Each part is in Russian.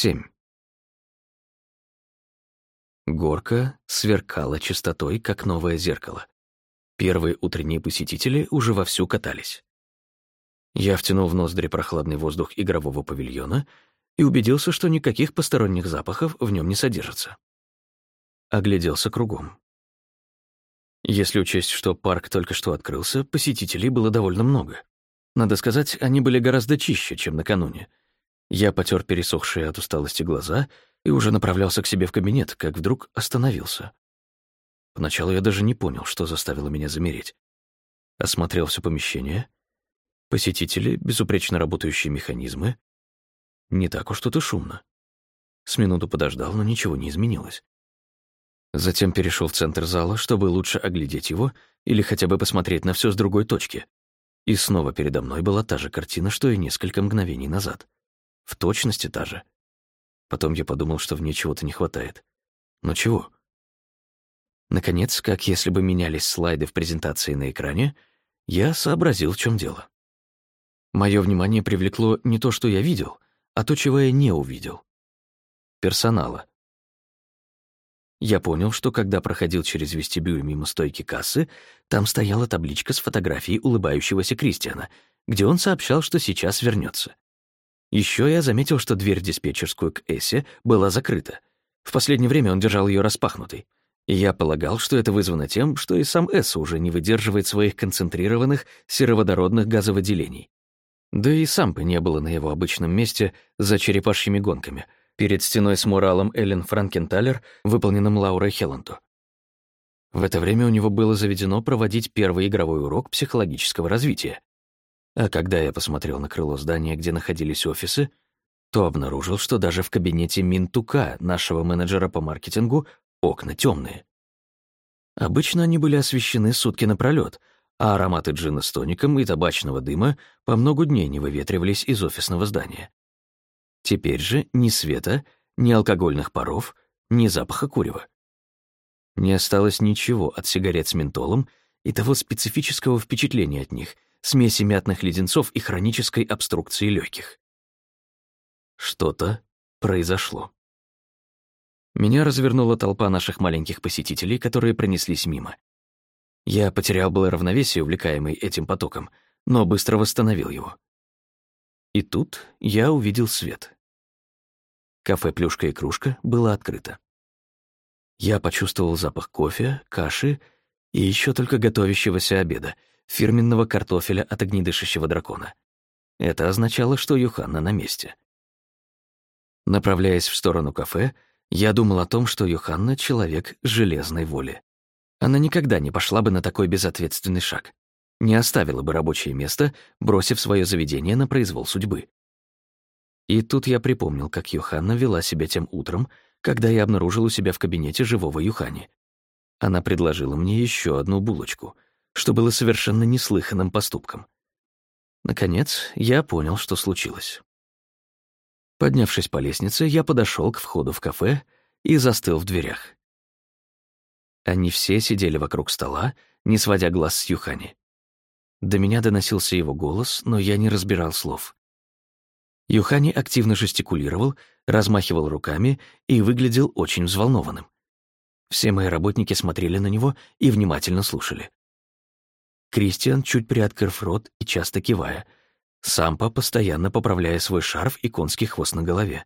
7. Горка сверкала чистотой, как новое зеркало. Первые утренние посетители уже вовсю катались. Я втянул в ноздри прохладный воздух игрового павильона и убедился, что никаких посторонних запахов в нем не содержится. Огляделся кругом. Если учесть, что парк только что открылся, посетителей было довольно много. Надо сказать, они были гораздо чище, чем накануне — я потер пересохшие от усталости глаза и уже направлялся к себе в кабинет, как вдруг остановился. Поначалу я даже не понял, что заставило меня замереть. Осмотрел все помещение. Посетители, безупречно работающие механизмы. Не так уж тут и шумно. С минуту подождал, но ничего не изменилось. Затем перешел в центр зала, чтобы лучше оглядеть его или хотя бы посмотреть на все с другой точки. И снова передо мной была та же картина, что и несколько мгновений назад. В точности та же. Потом я подумал, что в ней чего-то не хватает. Но чего? Наконец, как если бы менялись слайды в презентации на экране, я сообразил, в чем дело. Мое внимание привлекло не то, что я видел, а то, чего я не увидел. Персонала. Я понял, что когда проходил через вестибюль мимо стойки кассы, там стояла табличка с фотографией улыбающегося Кристиана, где он сообщал, что сейчас вернется. Еще я заметил, что дверь в диспетчерскую к Эссе была закрыта. В последнее время он держал ее распахнутой. И я полагал, что это вызвано тем, что и сам Эсса уже не выдерживает своих концентрированных сероводородных газовыделений. Да и сам бы не было на его обычном месте за черепашьими гонками, перед стеной с муралом Эллен Франкенталер, выполненным Лаурой Хелланту. В это время у него было заведено проводить первый игровой урок психологического развития. А когда я посмотрел на крыло здания, где находились офисы, то обнаружил, что даже в кабинете Минтука, нашего менеджера по маркетингу, окна темные. Обычно они были освещены сутки напролёт, а ароматы джина с тоником и табачного дыма по много дней не выветривались из офисного здания. Теперь же ни света, ни алкогольных паров, ни запаха курева. Не осталось ничего от сигарет с ментолом и того специфического впечатления от них — смеси мятных леденцов и хронической обструкции легких. Что-то произошло. Меня развернула толпа наших маленьких посетителей, которые пронеслись мимо. Я потерял было равновесие, увлекаемый этим потоком, но быстро восстановил его. И тут я увидел свет. Кафе «Плюшка и кружка» было открыто. Я почувствовал запах кофе, каши и еще только готовящегося обеда — фирменного картофеля от огнедышащего дракона. Это означало, что Юханна на месте. Направляясь в сторону кафе, я думал о том, что Юханна — человек железной воли. Она никогда не пошла бы на такой безответственный шаг, не оставила бы рабочее место, бросив свое заведение на произвол судьбы. И тут я припомнил, как Юханна вела себя тем утром, когда я обнаружил у себя в кабинете живого Юхани. Она предложила мне еще одну булочку — что было совершенно неслыханным поступком. Наконец, я понял, что случилось. Поднявшись по лестнице, я подошел к входу в кафе и застыл в дверях. Они все сидели вокруг стола, не сводя глаз с Юхани. До меня доносился его голос, но я не разбирал слов. Юхани активно жестикулировал, размахивал руками и выглядел очень взволнованным. Все мои работники смотрели на него и внимательно слушали. Кристиан, чуть приоткрыв рот и часто кивая. Сампа, постоянно поправляя свой шарф и конский хвост на голове.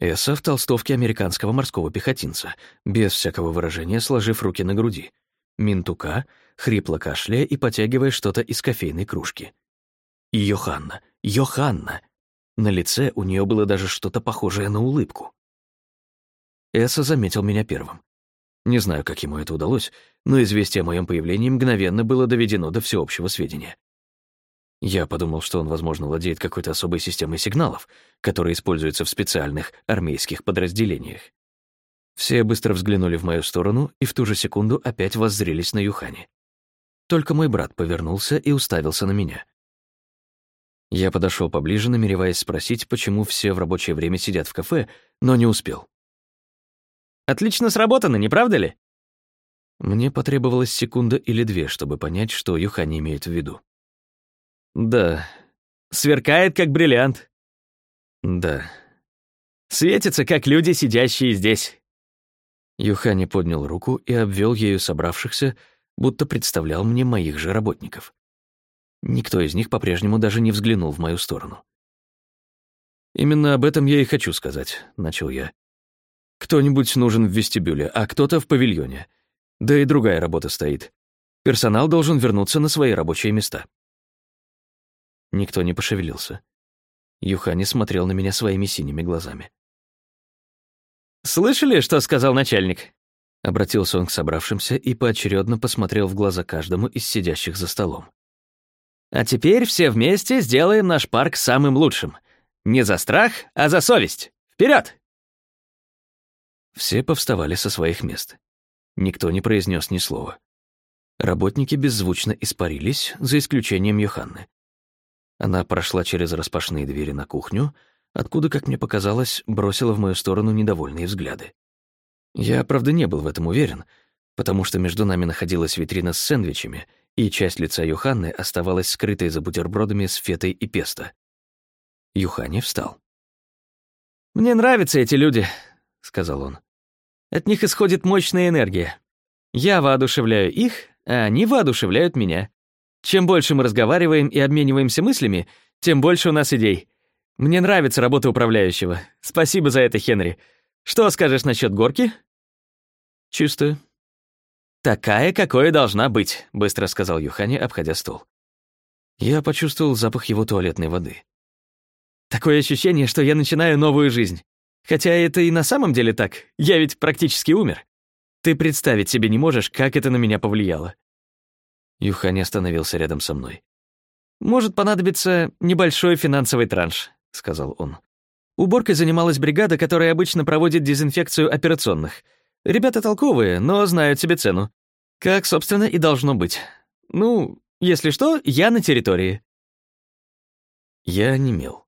Эсса в толстовке американского морского пехотинца, без всякого выражения сложив руки на груди. Минтука, хрипло кашляя и потягивая что-то из кофейной кружки. И Йоханна, Йоханна! На лице у нее было даже что-то похожее на улыбку. Эсса заметил меня первым. Не знаю, как ему это удалось, но известие о моем появлении мгновенно было доведено до всеобщего сведения. Я подумал, что он, возможно, владеет какой-то особой системой сигналов, которая используется в специальных армейских подразделениях. Все быстро взглянули в мою сторону и в ту же секунду опять воззрелись на Юхани. Только мой брат повернулся и уставился на меня. Я подошел поближе, намереваясь спросить, почему все в рабочее время сидят в кафе, но не успел. Отлично сработано, не правда ли?» Мне потребовалась секунда или две, чтобы понять, что Юхани имеет в виду. «Да. Сверкает, как бриллиант». «Да. Светится, как люди, сидящие здесь». Юхани поднял руку и обвел ею собравшихся, будто представлял мне моих же работников. Никто из них по-прежнему даже не взглянул в мою сторону. «Именно об этом я и хочу сказать», — начал я. «Кто-нибудь нужен в вестибюле, а кто-то в павильоне. Да и другая работа стоит. Персонал должен вернуться на свои рабочие места». Никто не пошевелился. Юхани смотрел на меня своими синими глазами. «Слышали, что сказал начальник?» Обратился он к собравшимся и поочередно посмотрел в глаза каждому из сидящих за столом. «А теперь все вместе сделаем наш парк самым лучшим. Не за страх, а за совесть. Вперед! Все повставали со своих мест. Никто не произнес ни слова. Работники беззвучно испарились, за исключением Йоханны. Она прошла через распашные двери на кухню, откуда, как мне показалось, бросила в мою сторону недовольные взгляды. Я, правда, не был в этом уверен, потому что между нами находилась витрина с сэндвичами, и часть лица Юханны оставалась скрытой за бутербродами с фетой и песто. Юхани встал. «Мне нравятся эти люди», — сказал он. «От них исходит мощная энергия. Я воодушевляю их, а они воодушевляют меня. Чем больше мы разговариваем и обмениваемся мыслями, тем больше у нас идей. Мне нравится работа управляющего. Спасибо за это, Хенри. Что скажешь насчет горки?» «Чисто». «Такая, какой должна быть», — быстро сказал Юхани, обходя стол. Я почувствовал запах его туалетной воды. Такое ощущение, что я начинаю новую жизнь. Хотя это и на самом деле так. Я ведь практически умер. Ты представить себе не можешь, как это на меня повлияло. Юхани остановился рядом со мной. «Может понадобиться небольшой финансовый транш», — сказал он. Уборкой занималась бригада, которая обычно проводит дезинфекцию операционных. Ребята толковые, но знают себе цену. Как, собственно, и должно быть. Ну, если что, я на территории. Я онемел.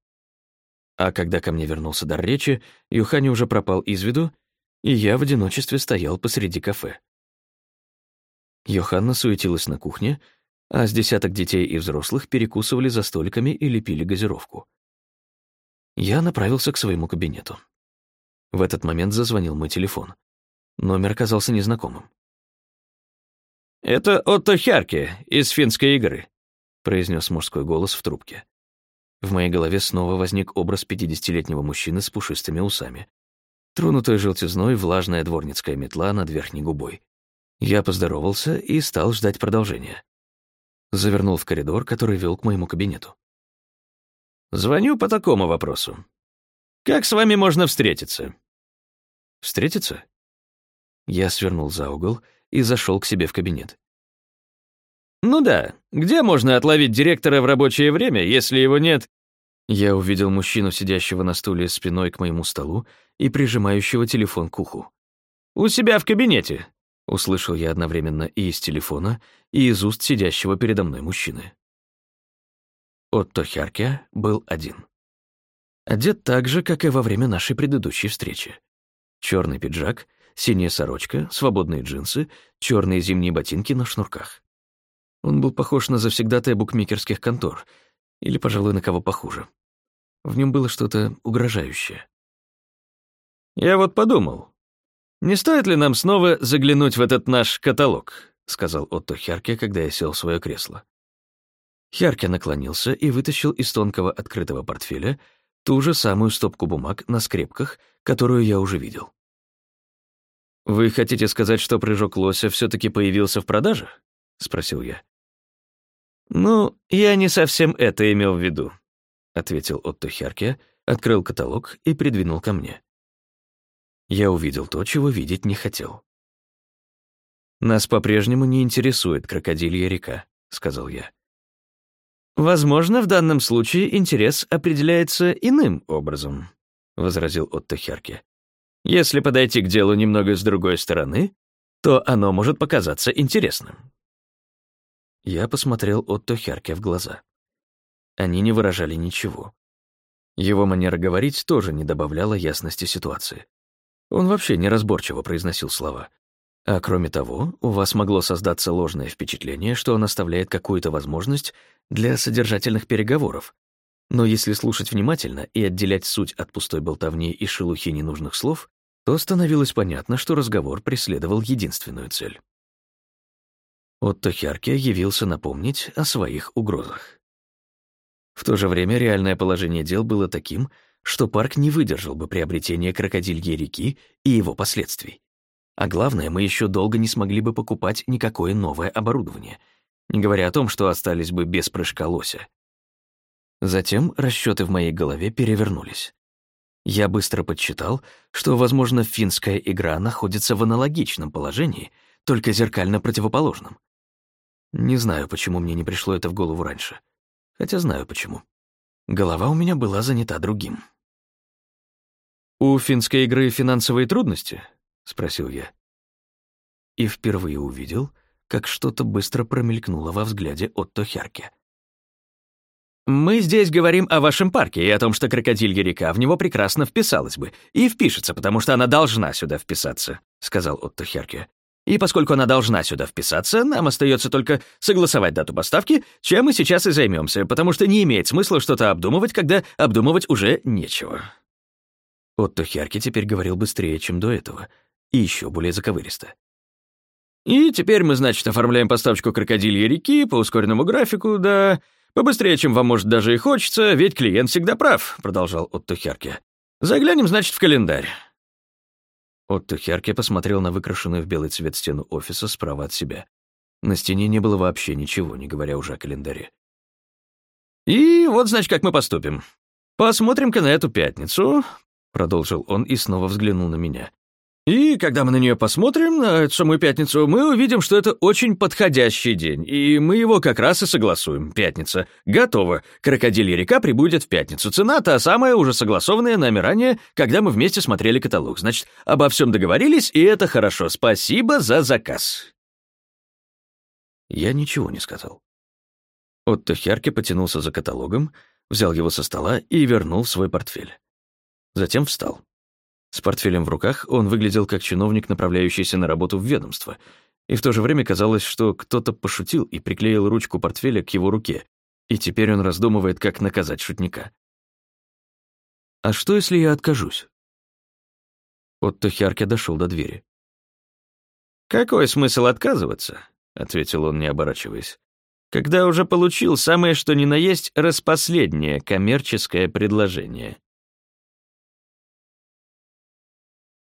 А когда ко мне вернулся дар речи, Юхани уже пропал из виду, и я в одиночестве стоял посреди кафе. Йоханна суетилась на кухне, а с десяток детей и взрослых перекусывали за столиками и лепили газировку. Я направился к своему кабинету. В этот момент зазвонил мой телефон. Номер оказался незнакомым. «Это Отто Хярке из финской игры», — произнес мужской голос в трубке. В моей голове снова возник образ пятидесятилетнего мужчины с пушистыми усами. Тронутая желтизной влажная дворницкая метла над верхней губой. Я поздоровался и стал ждать продолжения. Завернул в коридор, который вел к моему кабинету. «Звоню по такому вопросу. Как с вами можно встретиться?» «Встретиться?» Я свернул за угол и зашел к себе в кабинет. «Ну да, где можно отловить директора в рабочее время, если его нет?» Я увидел мужчину, сидящего на стуле спиной к моему столу и прижимающего телефон к уху. «У себя в кабинете», — услышал я одновременно и из телефона, и из уст сидящего передо мной мужчины. Отто Хярке был один. Одет так же, как и во время нашей предыдущей встречи. Черный пиджак, синяя сорочка, свободные джинсы, черные зимние ботинки на шнурках. Он был похож на завсегдатая букмекерских контор, или, пожалуй, на кого похуже. В нем было что-то угрожающее. «Я вот подумал, не стоит ли нам снова заглянуть в этот наш каталог?» — сказал Отто Херке, когда я сел в свое кресло. Херке наклонился и вытащил из тонкого открытого портфеля ту же самую стопку бумаг на скрепках, которую я уже видел. «Вы хотите сказать, что прыжок лося все таки появился в продаже?» — спросил я. «Ну, я не совсем это имел в виду», — ответил Отто Херке, открыл каталог и придвинул ко мне. Я увидел то, чего видеть не хотел. «Нас по-прежнему не интересует крокодилья река», — сказал я. «Возможно, в данном случае интерес определяется иным образом», — возразил Отто Херке. «Если подойти к делу немного с другой стороны, то оно может показаться интересным. Я посмотрел Отто Херке в глаза. Они не выражали ничего. Его манера говорить тоже не добавляла ясности ситуации. Он вообще неразборчиво произносил слова. А кроме того, у вас могло создаться ложное впечатление, что он оставляет какую-то возможность для содержательных переговоров. Но если слушать внимательно и отделять суть от пустой болтовни и шелухи ненужных слов, то становилось понятно, что разговор преследовал единственную цель. Отто Хярке явился напомнить о своих угрозах. В то же время реальное положение дел было таким, что парк не выдержал бы приобретения крокодильей реки и его последствий. А главное, мы еще долго не смогли бы покупать никакое новое оборудование, не говоря о том, что остались бы без прыжка лося. Затем расчеты в моей голове перевернулись. Я быстро подсчитал, что, возможно, финская игра находится в аналогичном положении, только зеркально противоположном. Не знаю, почему мне не пришло это в голову раньше. Хотя знаю почему. Голова у меня была занята другим. «У финской игры финансовые трудности?» — спросил я. И впервые увидел, как что-то быстро промелькнуло во взгляде Отто Херке. «Мы здесь говорим о вашем парке и о том, что крокодилья река в него прекрасно вписалась бы. И впишется, потому что она должна сюда вписаться», — сказал Отто Херке. «И поскольку она должна сюда вписаться, нам остается только согласовать дату поставки, чем мы сейчас и займемся, потому что не имеет смысла что-то обдумывать, когда обдумывать уже нечего». Отто Херке теперь говорил быстрее, чем до этого, и еще более заковыристо. «И теперь мы, значит, оформляем поставочку крокодилья реки по ускоренному графику, да...» «Побыстрее, чем вам, может, даже и хочется, ведь клиент всегда прав», — продолжал Отто Херке. «Заглянем, значит, в календарь». Отто Херке посмотрел на выкрашенную в белый цвет стену офиса справа от себя. На стене не было вообще ничего, не говоря уже о календаре. «И вот, значит, как мы поступим. Посмотрим-ка на эту пятницу», — продолжил он и снова взглянул на меня. И когда мы на нее посмотрим, на эту самую пятницу, мы увидим, что это очень подходящий день, и мы его как раз и согласуем. Пятница. Готово. Крокодилья река прибудет в пятницу. Цена та самая, уже согласованная нами ранее, когда мы вместе смотрели каталог. Значит, обо всем договорились, и это хорошо. Спасибо за заказ. Я ничего не сказал. Отто Херке потянулся за каталогом, взял его со стола и вернул в свой портфель. Затем встал. С портфелем в руках он выглядел как чиновник, направляющийся на работу в ведомство, и в то же время казалось, что кто-то пошутил и приклеил ручку портфеля к его руке, и теперь он раздумывает, как наказать шутника. «А что, если я откажусь?» Отто Хярке дошел до двери. «Какой смысл отказываться?» — ответил он, не оборачиваясь. «Когда уже получил самое что ни на есть распоследнее коммерческое предложение».